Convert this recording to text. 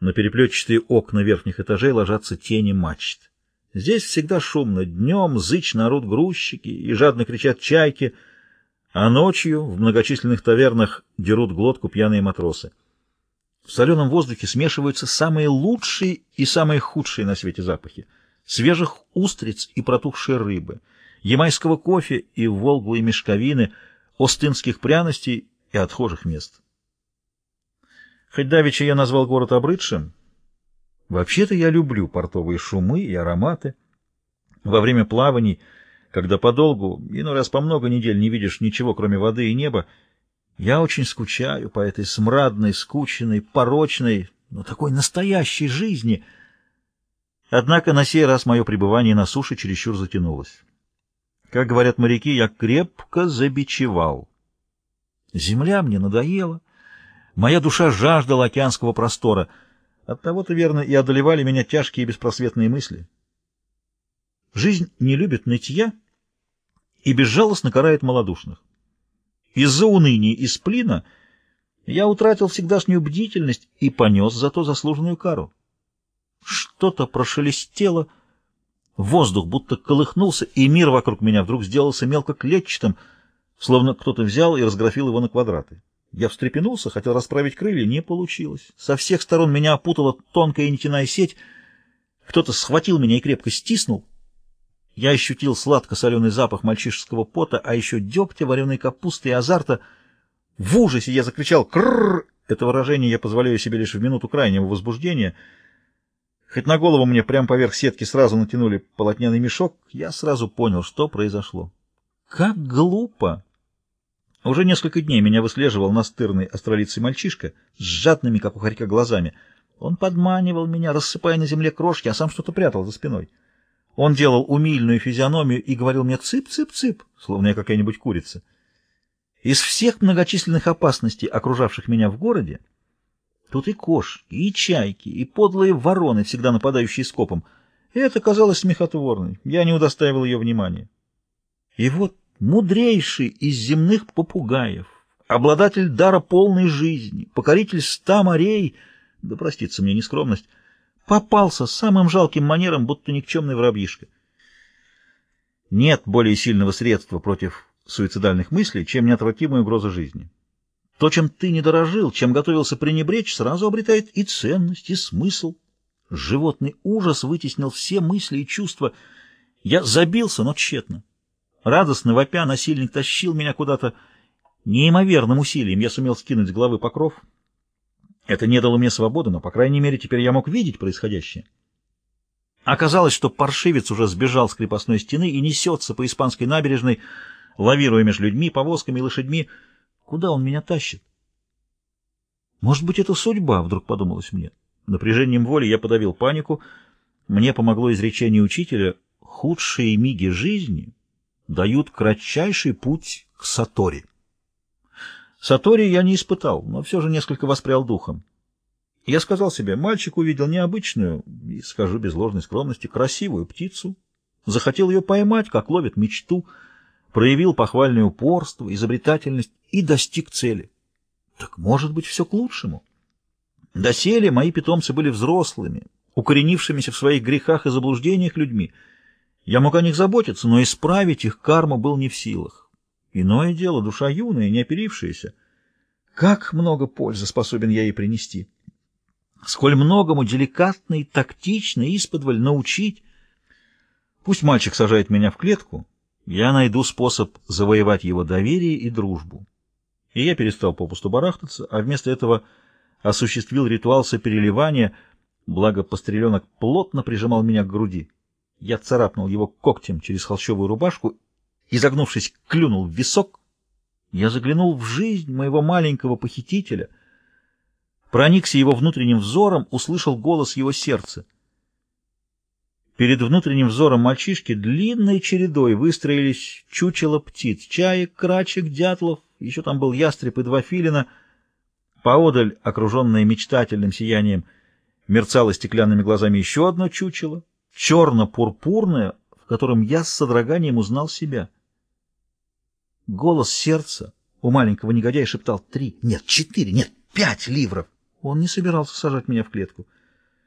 На переплетчатые окна верхних этажей ложатся тени мачт. Здесь всегда шумно. Днем зычно орут грузчики и жадно кричат чайки, а ночью в многочисленных тавернах дерут глотку пьяные матросы. В соленом воздухе смешиваются самые лучшие и самые худшие на свете запахи. Свежих устриц и протухшей рыбы, ямайского кофе и волглые мешковины, остынских пряностей и отхожих мест. Хоть давеча я назвал город обрыдшим, вообще-то я люблю портовые шумы и ароматы. Во время плаваний, когда подолгу, иной раз по много недель не видишь ничего, кроме воды и неба, я очень скучаю по этой смрадной, скученной, порочной, но такой настоящей жизни. Однако на сей раз мое пребывание на суше чересчур затянулось. Как говорят моряки, я крепко забичевал. Земля мне надоела. Моя душа жаждала океанского простора. Оттого-то, верно, и одолевали меня тяжкие беспросветные мысли. Жизнь не любит нытья и безжалостно карает малодушных. Из-за уныния и сплина я утратил всегдашнюю бдительность и понес зато заслуженную кару. Что-то прошелестело, воздух будто колыхнулся, и мир вокруг меня вдруг сделался мелко клетчатым, словно кто-то взял и разграфил его на квадраты. Я встрепенулся, хотел расправить крылья, не получилось. Со всех сторон меня опутала тонкая нитяная сеть, кто-то схватил меня и крепко стиснул, я ощутил сладко-соленый запах мальчишеского пота, а еще дегтя, вареной капусты и азарта. В ужасе я закричал «Крррр!» Это выражение я позволяю себе лишь в минуту крайнего возбуждения. Хоть на голову мне прямо поверх сетки сразу натянули полотняный мешок, я сразу понял, что произошло. Как глупо! Уже несколько дней меня выслеживал настырный астролицый мальчишка с жадными, как у хорька, глазами. Он подманивал меня, рассыпая на земле крошки, а сам что-то прятал за спиной. Он делал умильную физиономию и говорил мне «цып-цып-цып», словно я какая-нибудь курица. Из всех многочисленных опасностей, окружавших меня в городе, тут и кошки, и чайки, и подлые вороны, всегда нападающие скопом, это казалось смехотворной, я не удостаивал ее внимания. И вот мудрейший из земных попугаев, обладатель дара полной жизни, покоритель ста морей, да простится мне нескромность, Попался самым жалким манером, будто никчемный воробьишка. Нет более сильного средства против суицидальных мыслей, чем неотвратимая угроза жизни. То, чем ты не дорожил, чем готовился пренебречь, сразу обретает и ценность, и смысл. Животный ужас вытеснил все мысли и чувства. Я забился, но тщетно. Радостно вопя, насильник тащил меня куда-то. Неимоверным усилием я сумел скинуть с головы покров — это не дало мне свободы, но, по крайней мере, теперь я мог видеть происходящее. Оказалось, что паршивец уже сбежал с крепостной стены и несется по испанской набережной, лавируя между людьми, повозками и лошадьми. Куда он меня тащит? Может быть, это судьба, вдруг подумалось мне. Напряжением воли я подавил панику. Мне помогло изречение учителя. Худшие миги жизни дают кратчайший путь к Сатори. Сатори я не испытал, но все же несколько воспрял духом. Я сказал себе, мальчик увидел необычную, и скажу без ложной скромности, красивую птицу, захотел ее поймать, как ловит мечту, проявил похвальное упорство, изобретательность и достиг цели. Так может быть все к лучшему. Доселе мои питомцы были взрослыми, укоренившимися в своих грехах и заблуждениях людьми. Я мог о них заботиться, но исправить их карму был не в силах. Иное дело, душа юная, не оперившаяся. Как много пользы способен я ей принести! Сколь многому деликатно и тактично исподволь научить. Пусть мальчик сажает меня в клетку, я найду способ завоевать его доверие и дружбу. И я перестал попусту барахтаться, а вместо этого осуществил ритуал сопереливания, благо постреленок плотно прижимал меня к груди. Я царапнул его когтем через холщовую рубашку изогнувшись, клюнул в висок. Я заглянул в жизнь моего маленького похитителя, проникся его внутренним взором, услышал голос его сердца. Перед внутренним взором мальчишки длинной чередой выстроились чучело птиц, чаек, крачек, дятлов, еще там был ястреб и два филина. Поодаль, окруженное мечтательным сиянием, мерцало стеклянными глазами еще одно чучело, черно-пурпурное, в котором я с содроганием узнал себя — Голос сердца у маленького негодяя шептал три, нет, четыре, нет, пять ливров. Он не собирался сажать меня в клетку.